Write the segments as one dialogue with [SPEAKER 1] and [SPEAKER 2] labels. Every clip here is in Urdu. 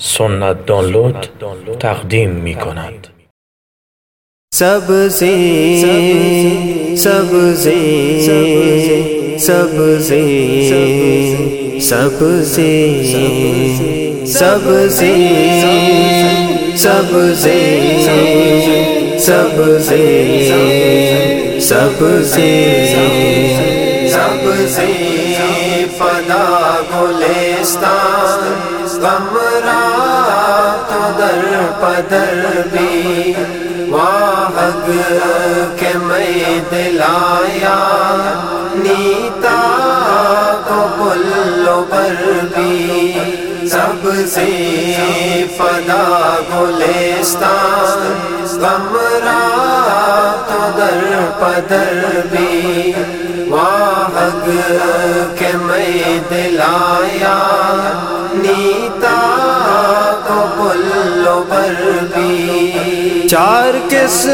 [SPEAKER 1] سنت دانلود تقدیم می کند.
[SPEAKER 2] سب سے سب سے سب سے سب سے سب سے فدا گلستان کمرہ تو در پدر بھی واہگ کے میں دلایا، نیتا کو بلو پر بھی سب سے فدا گلستان۔ کمرہ تو در پدر بھی واہگ کے میں دلایا، نیتا بھی۔ چار کس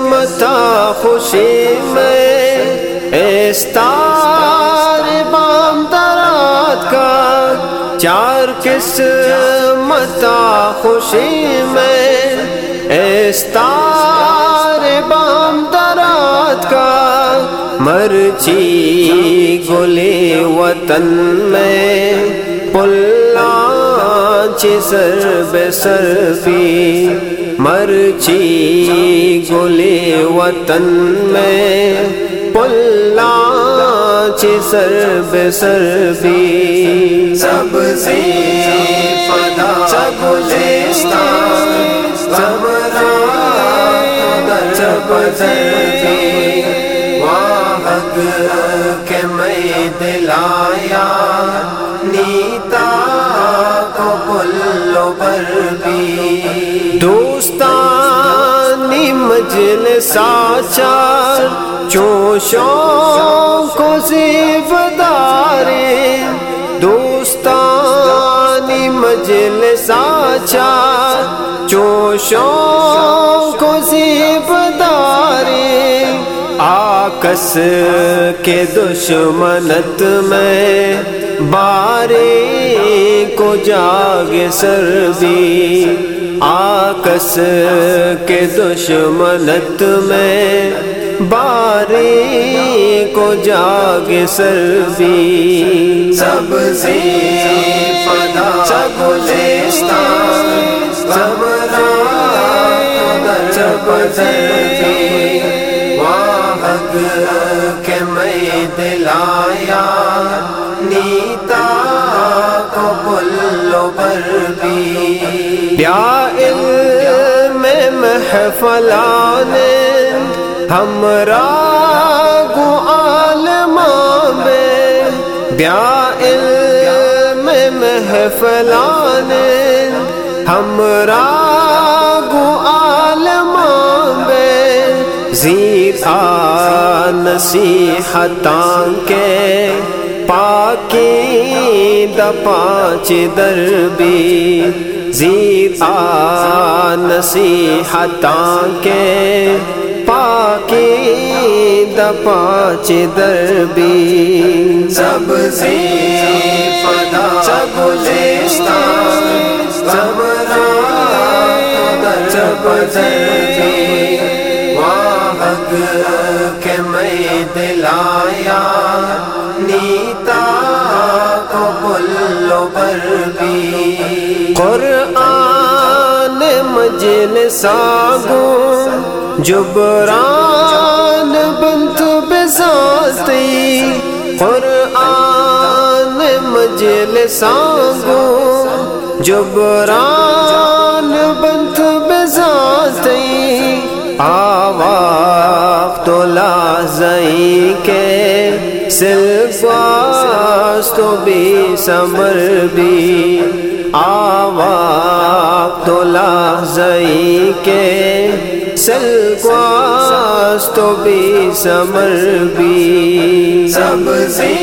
[SPEAKER 2] متا خوشی میں استار بام درات کا۔ چار کس متا خوشی میں استار بام درات کا۔ مرچی گلے وطن میں پلا سر بے سر بھی مرچی گلے وطن میں پلا سر بے سر بھی سب سے فدا سب سب سب واہگ کے میں دلایا۔ بھی دوستانی مجل ساچار چوشوں کو زیبدارے دوستانی مجل ساچار چوشوں کو زیب آکس کے دشمنت میں بارے کو جاگ سر بھی آکس کے دشمنت میں بارے کو جاگ سر بھی سب سے فدا سب سب واہگ کہ میں دلایا، نیتا کو بل پر بھی۔ یا علم ہمرا گو عالماں میں بیا علم محفلان، ہمرا گو عالماں میں زی تھا نصیحتاں کے پاکی دپانچ دربی زیتا نصیحتاں کے پاکی دپانچ دربی سب سے سب سے سب رات سب دربی کے میں دلایا، نیتا کو بلو پر بھی۔ قرآن مجل ساگو، جبران بنت بساتی قرآن مجل ساگو، جبران بنت آواق تو لازئی کے سلفاست تو بھی سمر بھی۔ آواق تو لازئی کے سلفاست تو بھی سمر بھی۔ سب سے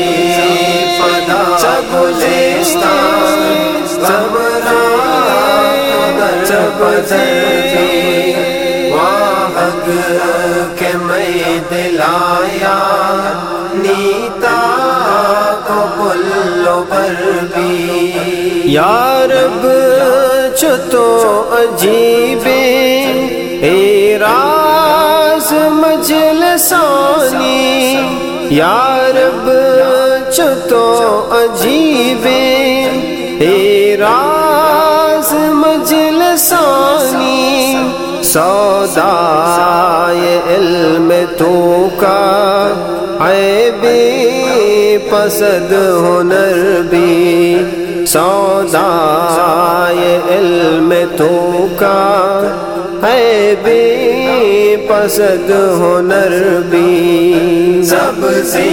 [SPEAKER 2] پدا سب گلستان سب رات سب سے کے میں دلایا، نیتا کو بلو پر بھی۔ یا رب تو عجیب راز، مجلسانی۔ یا رب تو عجیب سودا علم تو کا عیب پسد ہنر بھی سودا علم تو کا ہے بے پسد ہنر بھی
[SPEAKER 3] سب سے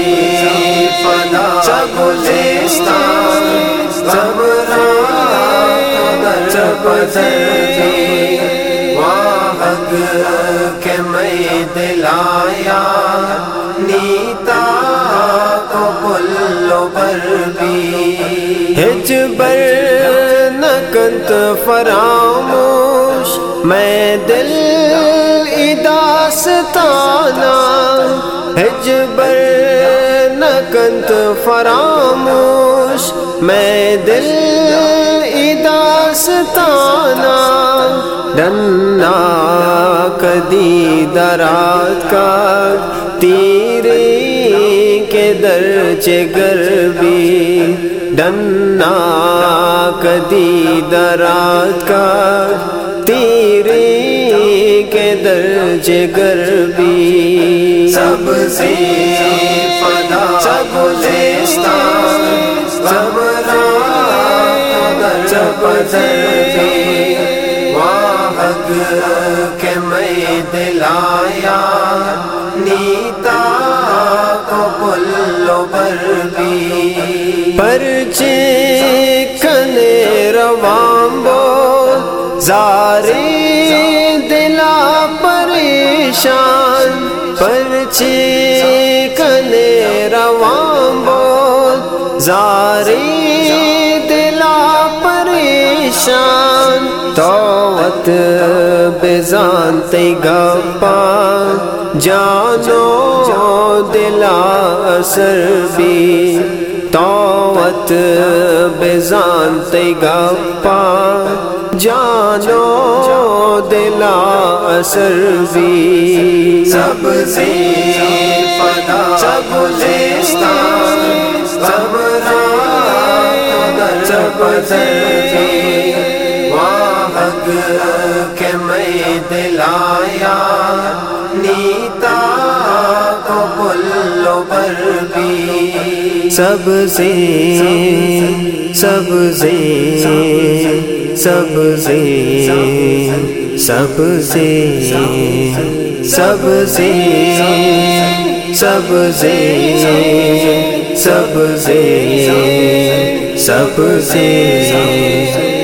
[SPEAKER 3] فدا سب سب کہ میں دلایا، نیتا تو کل بر بھی۔
[SPEAKER 2] ہج بر کنت فراموش، میں دل اداستانہ ہج بر کنت فراموش، میں دل اداستانہ ڈنا کدی درات کا تیرے کے درج گربی ڈنا کدی درات کا تیرے کے درج گربی
[SPEAKER 3] سب سے فدا، سب سب واہگ کے میں دلایا، نیتا کو بلو بر بھی۔
[SPEAKER 2] پرچے کنے روامبو زارے دلا پریشان۔ پرچے کنے روامبو زارے دلا بزان تی گپا جانو دلا اثر بھی توت تی گپا جانو دلا اثر بھی
[SPEAKER 3] سب سے فدا سب سب واہگ کے میں دلایا نیتا کو بلو بر بھی
[SPEAKER 2] سب سے سب سے سب سے سب سے سب سے سب سے سب سے سب سے